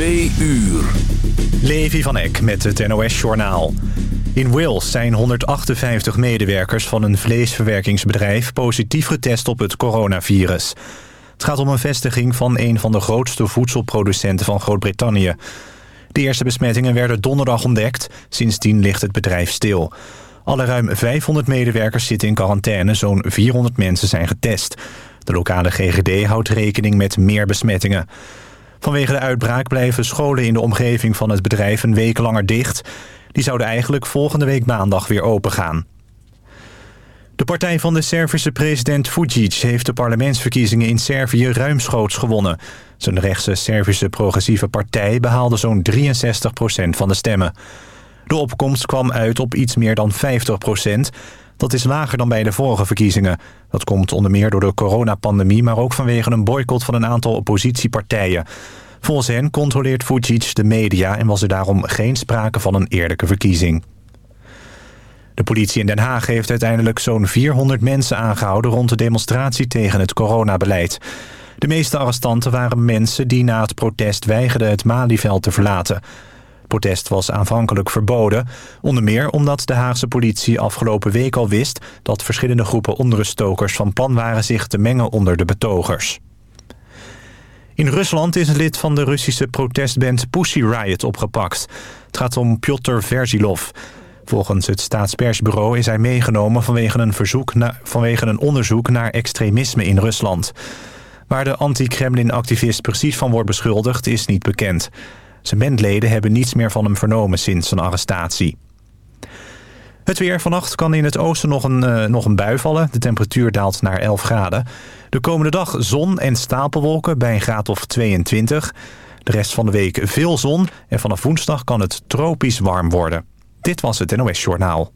Twee uur. Levi van Eck met het NOS-journaal. In Wales zijn 158 medewerkers van een vleesverwerkingsbedrijf... positief getest op het coronavirus. Het gaat om een vestiging van een van de grootste voedselproducenten van Groot-Brittannië. De eerste besmettingen werden donderdag ontdekt. Sindsdien ligt het bedrijf stil. Alle ruim 500 medewerkers zitten in quarantaine. Zo'n 400 mensen zijn getest. De lokale GGD houdt rekening met meer besmettingen. Vanwege de uitbraak blijven scholen in de omgeving van het bedrijf een week langer dicht. Die zouden eigenlijk volgende week maandag weer opengaan. De partij van de Servische president Vucic heeft de parlementsverkiezingen in Servië ruimschoots gewonnen. Zijn rechtse Servische progressieve partij behaalde zo'n 63% van de stemmen. De opkomst kwam uit op iets meer dan 50 Dat is lager dan bij de vorige verkiezingen. Dat komt onder meer door de coronapandemie... maar ook vanwege een boycott van een aantal oppositiepartijen. Volgens hen controleert Vucic de media... en was er daarom geen sprake van een eerlijke verkiezing. De politie in Den Haag heeft uiteindelijk zo'n 400 mensen aangehouden... rond de demonstratie tegen het coronabeleid. De meeste arrestanten waren mensen die na het protest weigerden het Malieveld te verlaten protest was aanvankelijk verboden. Onder meer omdat de Haagse politie afgelopen week al wist... dat verschillende groepen onruststokers van plan waren zich te mengen onder de betogers. In Rusland is een lid van de Russische protestband Pussy Riot opgepakt. Het gaat om Piotr Verzilov. Volgens het staatspersbureau is hij meegenomen vanwege een, verzoek vanwege een onderzoek naar extremisme in Rusland. Waar de anti-Kremlin-activist precies van wordt beschuldigd is niet bekend. Zijn bandleden hebben niets meer van hem vernomen sinds zijn arrestatie. Het weer vannacht kan in het oosten nog een, uh, nog een bui vallen. De temperatuur daalt naar 11 graden. De komende dag zon en stapelwolken bij een graad of 22. De rest van de week veel zon. En vanaf woensdag kan het tropisch warm worden. Dit was het NOS Journaal.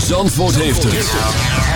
Zandvoort heeft het.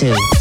嗯。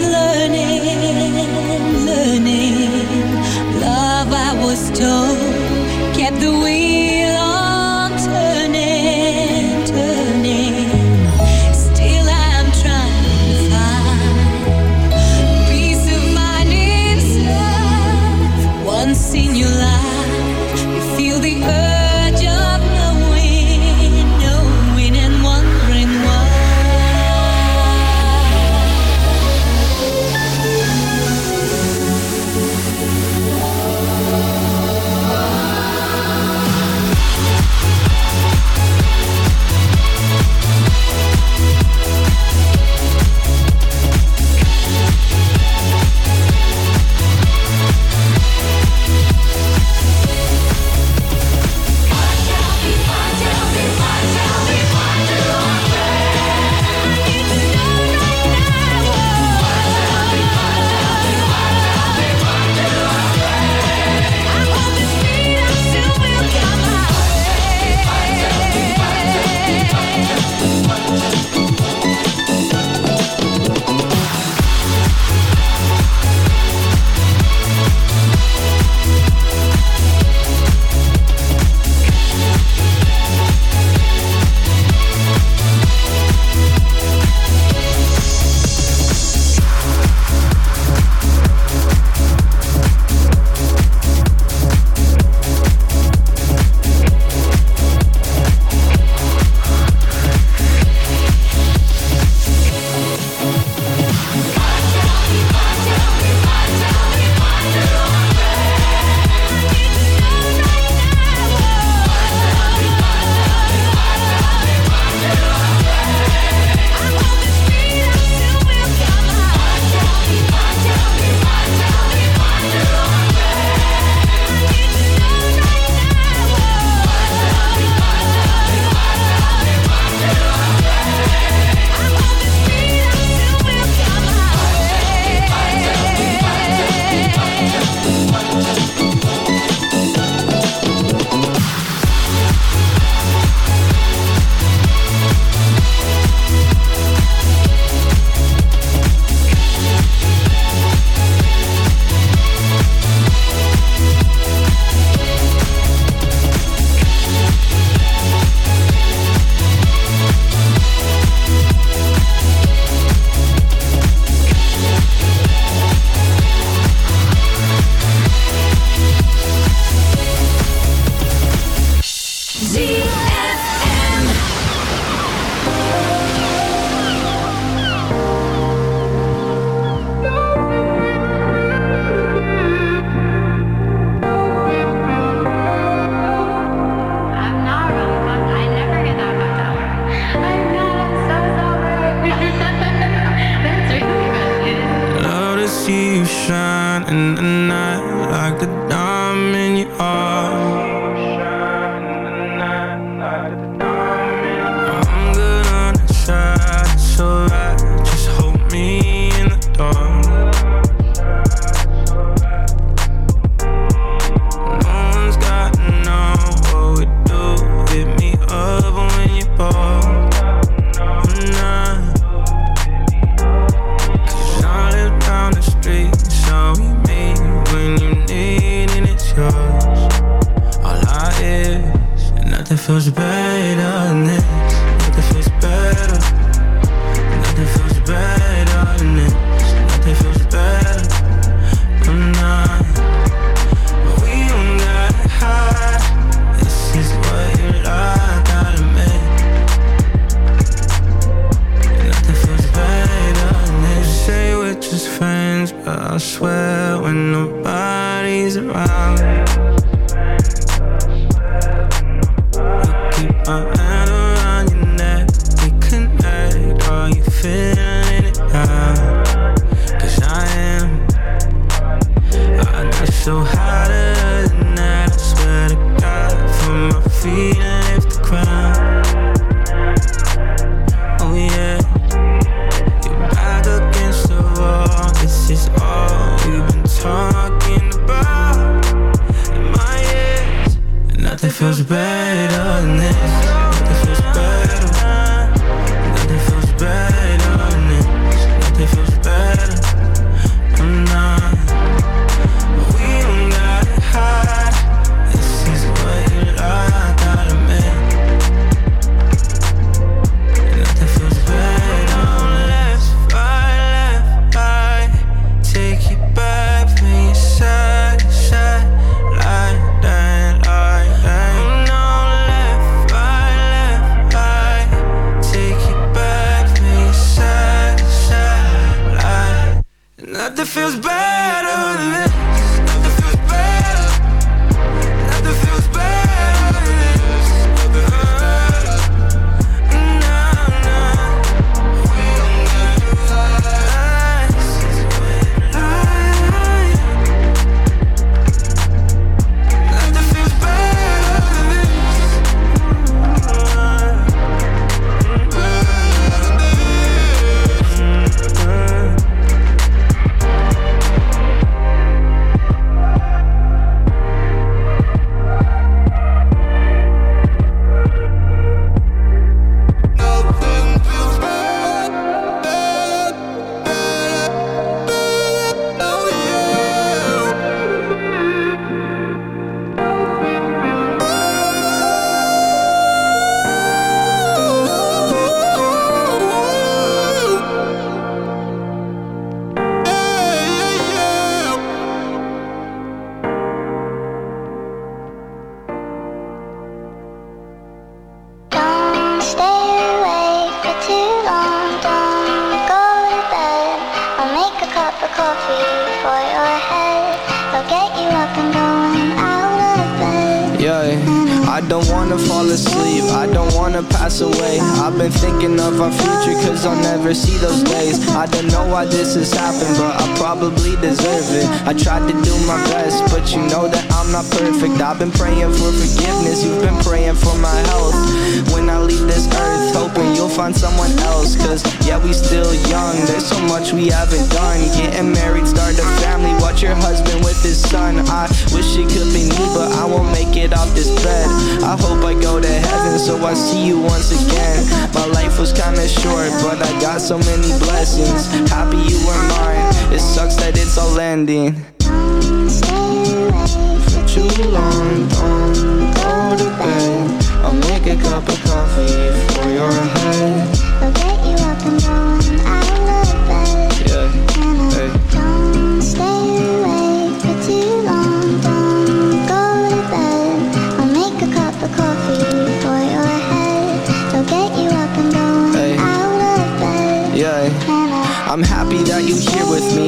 learning, learning. Love, I was told. landing. Don't stay for too long. Don't go to bed. I'll make a cup of coffee for your head. I'll get you up and going out of bed. Yeah. Don't stay awake for too long. Don't go to bed. I'll make a cup of coffee for your head. I'll get you up and going out of bed. Yeah. I'm happy that you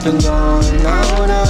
up and going out of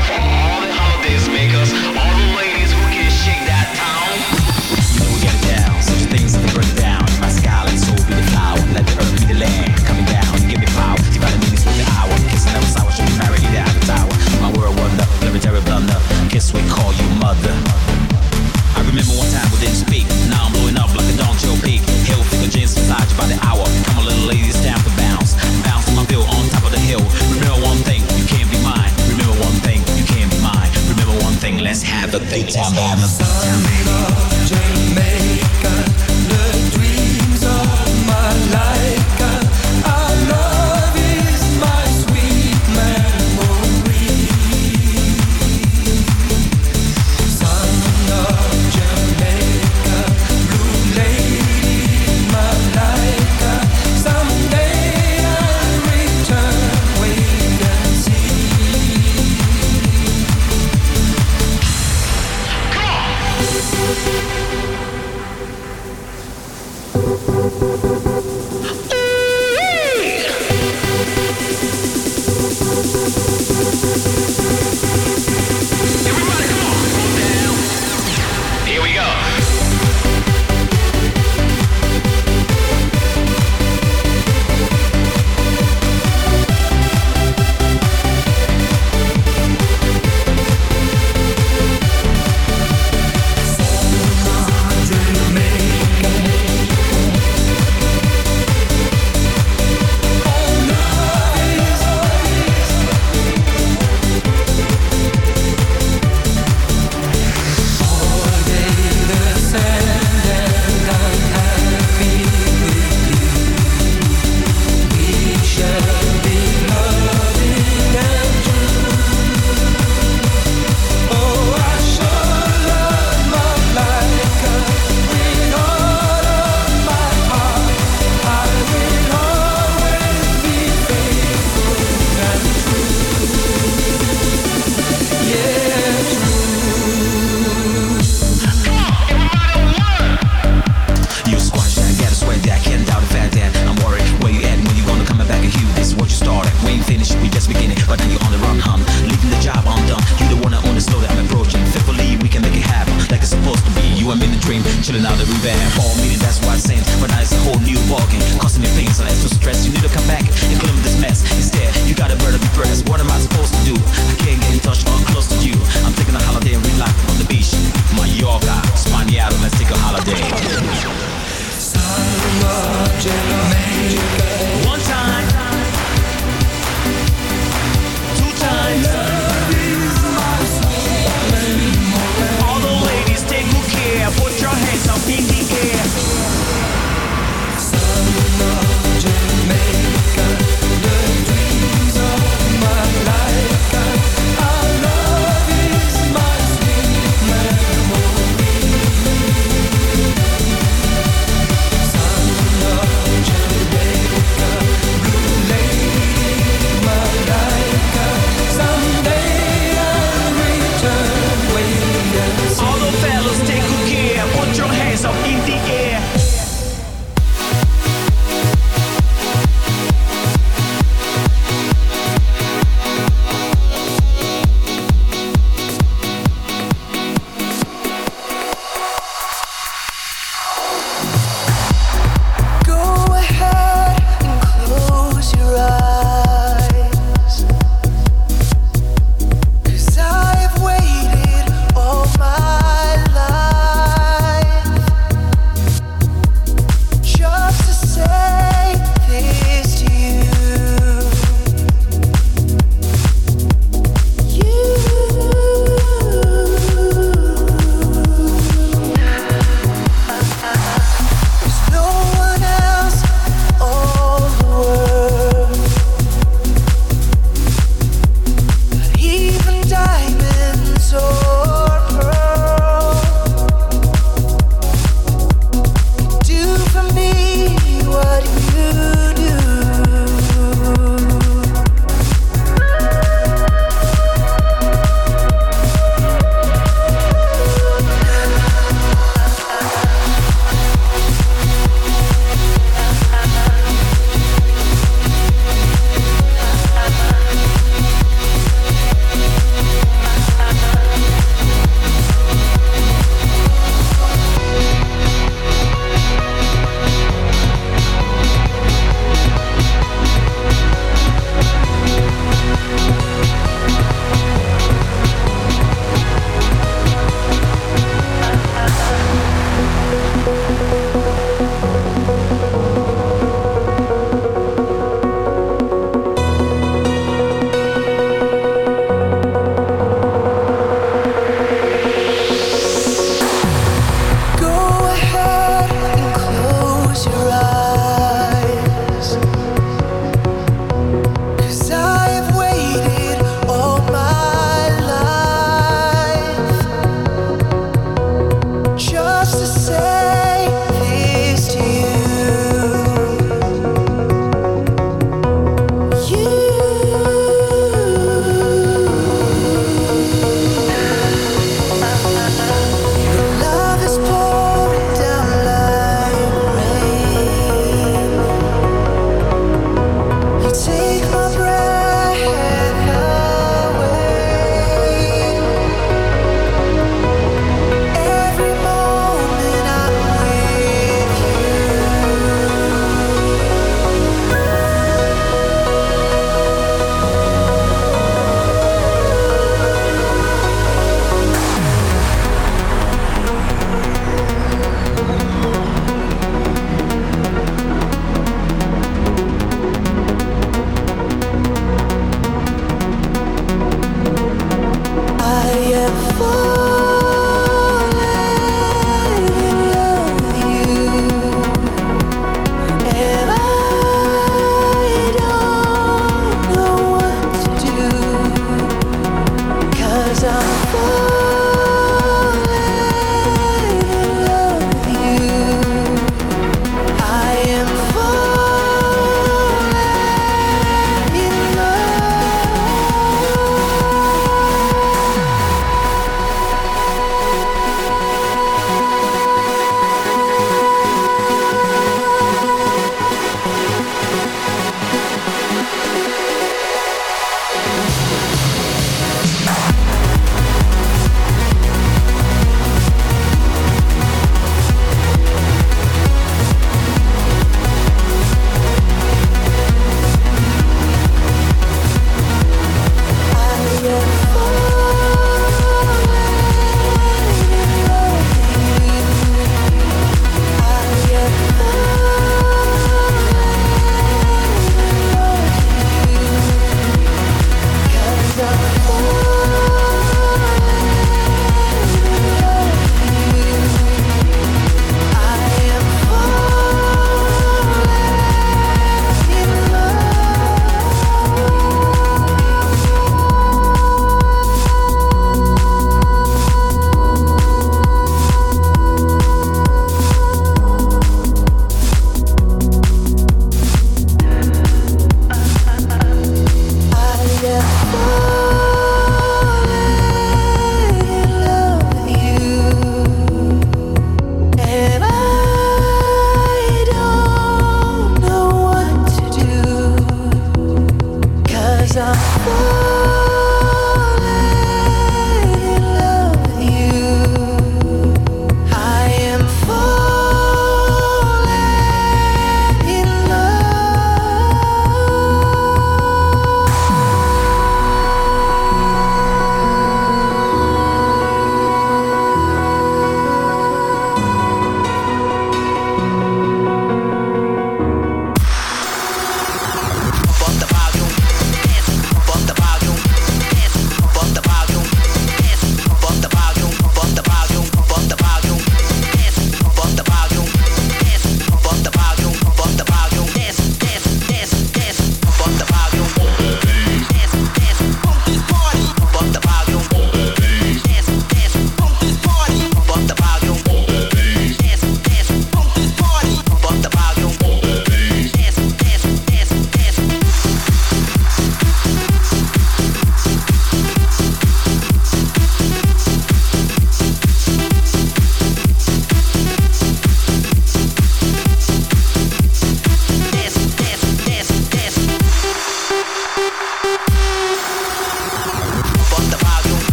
We call you mother. I remember one time we didn't speak. Now I'm blowing up like a Don Joe peak. Hill figure jeans massage by the hour.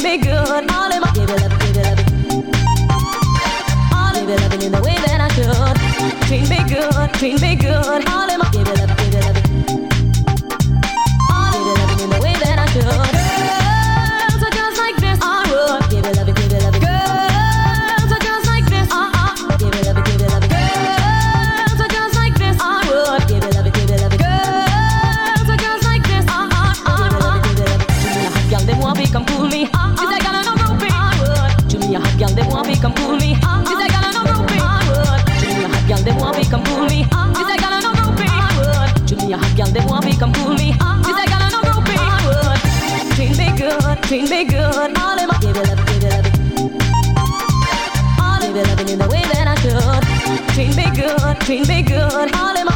treating me good. All in my give it up, give it up. All in me loving in the way that I should. Treat me good, treat me good. All in my give it up. treat me good. All in my Give it up, give it up. All in baby loving in the way that I could. Treat me good, treat me good. All in my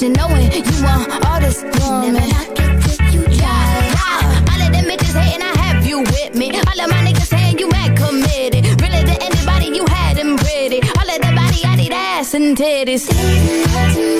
attention Knowing. You want all this woman Never knock it till you try yeah. All of them bitches hating, I have you with me. All of my niggas saying you mad committed. Really to anybody you had them pretty. All of that body, I need ass and titties.